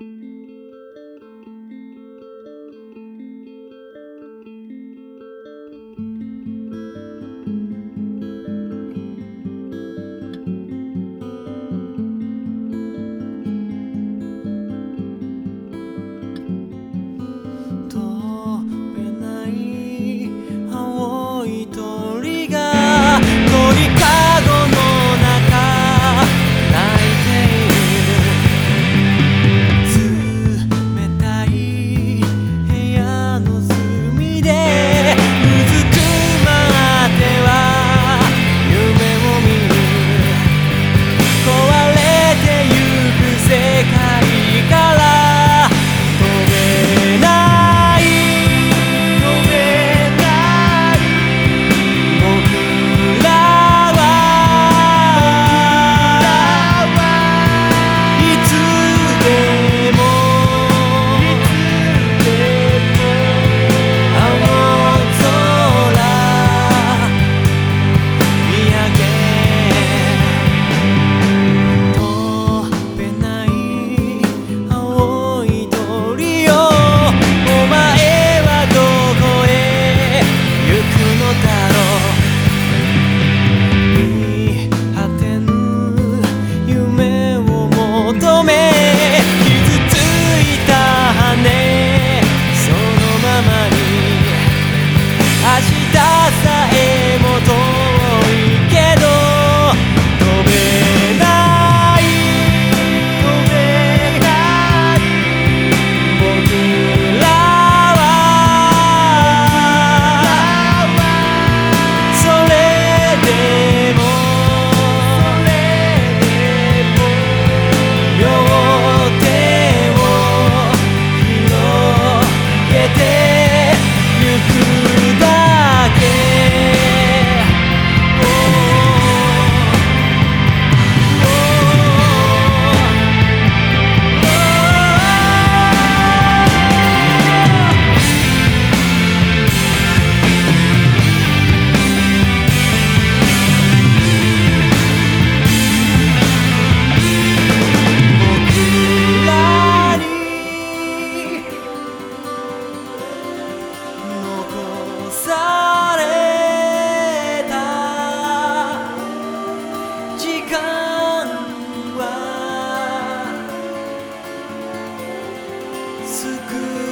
Mm-hmm. good.